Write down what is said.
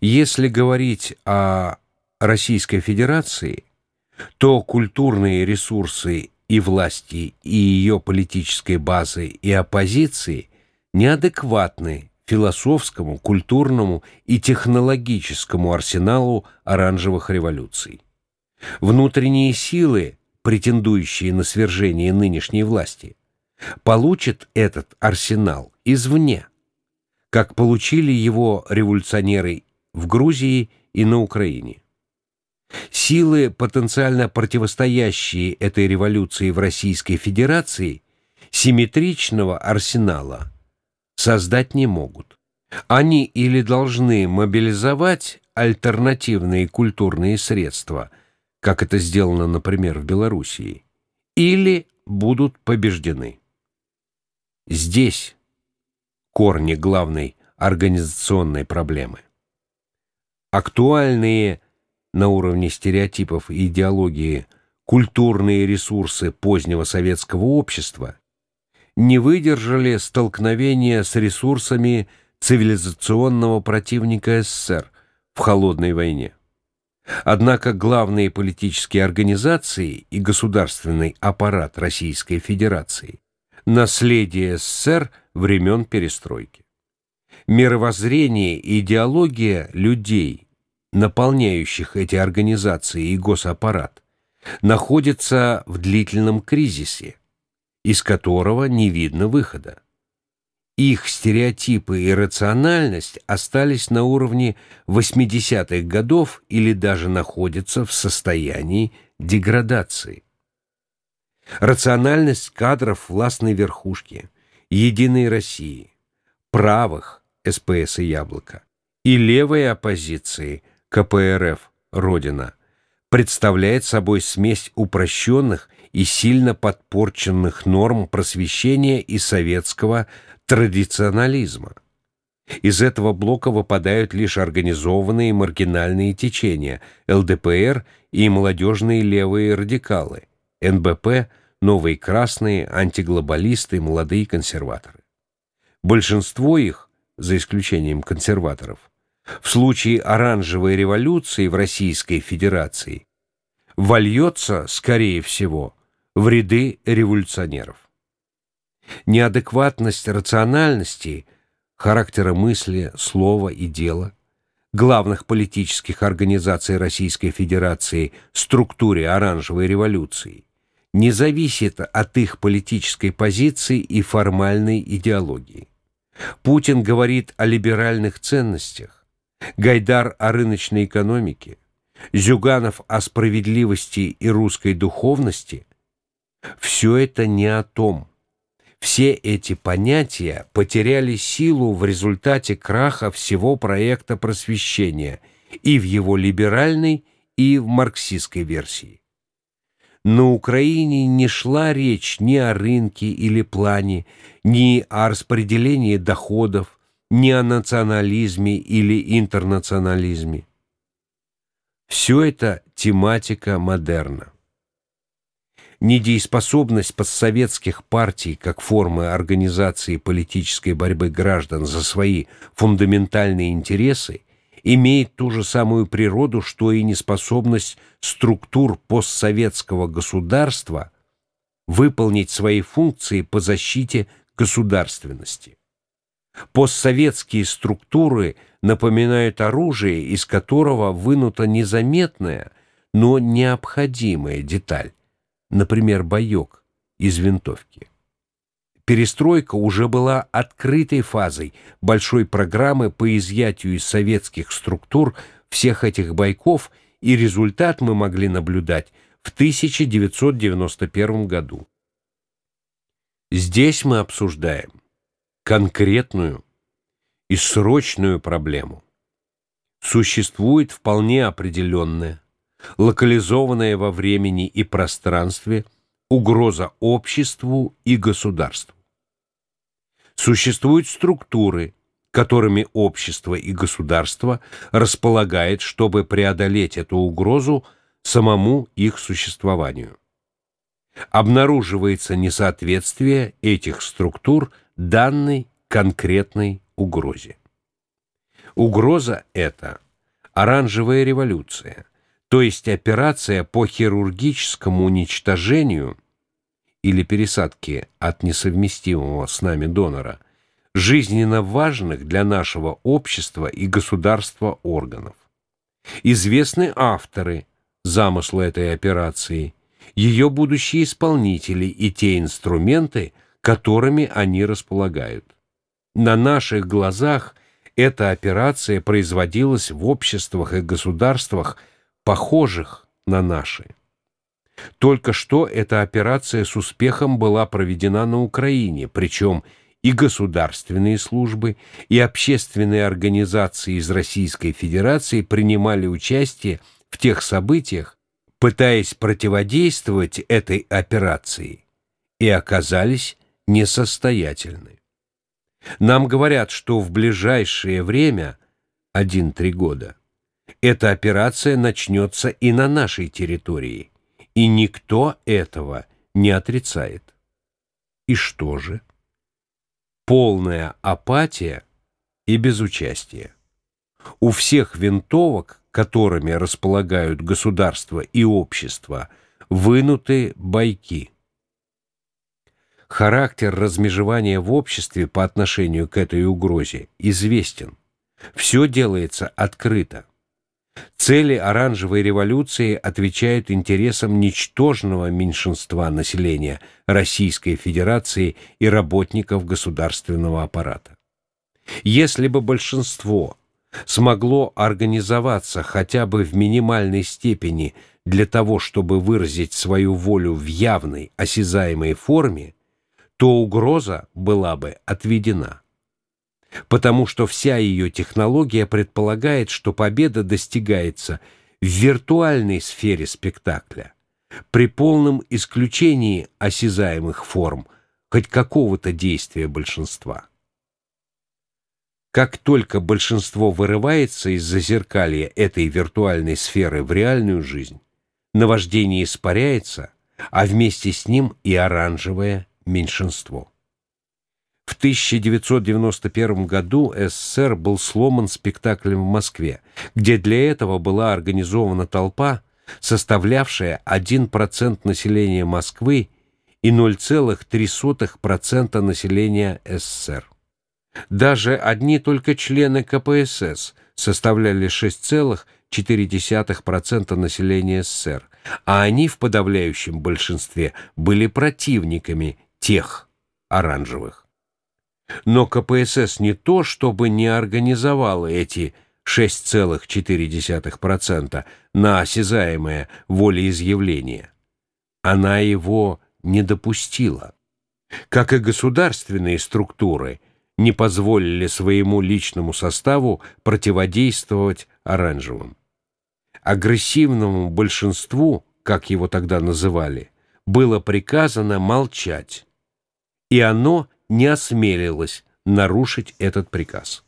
Если говорить о Российской Федерации, то культурные ресурсы и власти, и ее политической базы, и оппозиции неадекватны философскому, культурному и технологическому арсеналу оранжевых революций. Внутренние силы, претендующие на свержение нынешней власти, получат этот арсенал извне, как получили его революционеры в Грузии и на Украине. Силы, потенциально противостоящие этой революции в Российской Федерации, симметричного арсенала создать не могут. Они или должны мобилизовать альтернативные культурные средства, как это сделано, например, в Белоруссии, или будут побеждены. Здесь корни главной организационной проблемы. Актуальные на уровне стереотипов и идеологии культурные ресурсы позднего советского общества не выдержали столкновения с ресурсами цивилизационного противника СССР в холодной войне. Однако главные политические организации и государственный аппарат Российской Федерации – наследие СССР времен перестройки. Мировоззрение и идеология людей – наполняющих эти организации и госаппарат, находится в длительном кризисе, из которого не видно выхода. Их стереотипы и рациональность остались на уровне 80-х годов или даже находятся в состоянии деградации. Рациональность кадров властной верхушки, Единой России, правых, СПС и Яблоко, и левой оппозиции – КПРФ «Родина» представляет собой смесь упрощенных и сильно подпорченных норм просвещения и советского традиционализма. Из этого блока выпадают лишь организованные маргинальные течения ЛДПР и молодежные левые радикалы, НБП, новые красные, антиглобалисты, молодые консерваторы. Большинство их, за исключением консерваторов, в случае оранжевой революции в Российской Федерации вольется, скорее всего, в ряды революционеров. Неадекватность рациональности, характера мысли, слова и дела, главных политических организаций Российской Федерации структуре оранжевой революции не зависит от их политической позиции и формальной идеологии. Путин говорит о либеральных ценностях, Гайдар о рыночной экономике, Зюганов о справедливости и русской духовности – все это не о том. Все эти понятия потеряли силу в результате краха всего проекта просвещения и в его либеральной, и в марксистской версии. На Украине не шла речь ни о рынке или плане, ни о распределении доходов, ни о национализме или интернационализме. Все это тематика модерна. Недееспособность постсоветских партий как формы организации политической борьбы граждан за свои фундаментальные интересы имеет ту же самую природу, что и неспособность структур постсоветского государства выполнить свои функции по защите государственности. Постсоветские структуры напоминают оружие, из которого вынута незаметная, но необходимая деталь, например, боек из винтовки. Перестройка уже была открытой фазой большой программы по изъятию из советских структур всех этих бойков, и результат мы могли наблюдать в 1991 году. Здесь мы обсуждаем конкретную и срочную проблему. Существует вполне определенная, локализованная во времени и пространстве угроза обществу и государству. Существуют структуры, которыми общество и государство располагает, чтобы преодолеть эту угрозу самому их существованию. Обнаруживается несоответствие этих структур – данной конкретной угрозе. Угроза эта Оранжевая революция, то есть операция по хирургическому уничтожению или пересадке от несовместимого с нами донора жизненно важных для нашего общества и государства органов. Известны авторы замысла этой операции, ее будущие исполнители и те инструменты, которыми они располагают. На наших глазах эта операция производилась в обществах и государствах, похожих на наши. Только что эта операция с успехом была проведена на Украине, причем и государственные службы, и общественные организации из Российской Федерации принимали участие в тех событиях, пытаясь противодействовать этой операции, и оказались несостоятельны. Нам говорят, что в ближайшее время, 1-3 года, эта операция начнется и на нашей территории, и никто этого не отрицает. И что же? полная апатия и безучастие. У всех винтовок, которыми располагают государство и общество, вынуты бойки. Характер размежевания в обществе по отношению к этой угрозе известен. Все делается открыто. Цели оранжевой революции отвечают интересам ничтожного меньшинства населения Российской Федерации и работников государственного аппарата. Если бы большинство смогло организоваться хотя бы в минимальной степени для того, чтобы выразить свою волю в явной, осязаемой форме, то угроза была бы отведена потому что вся ее технология предполагает, что победа достигается в виртуальной сфере спектакля, при полном исключении осязаемых форм хоть какого-то действия большинства. Как только большинство вырывается из зазеркалья этой виртуальной сферы в реальную жизнь, наваждение испаряется, а вместе с ним и оранжевое меньшинство. В 1991 году СССР был сломан спектаклем в Москве, где для этого была организована толпа, составлявшая 1% населения Москвы и 0,3% населения СССР. Даже одни только члены КПСС составляли 6,4% населения СССР, а они в подавляющем большинстве были противниками тех оранжевых. Но КПСС не то, чтобы не организовала эти 6,4% на осязаемое волеизъявление. Она его не допустила. Как и государственные структуры не позволили своему личному составу противодействовать оранжевым. Агрессивному большинству, как его тогда называли, было приказано молчать, и оно не осмелилась нарушить этот приказ.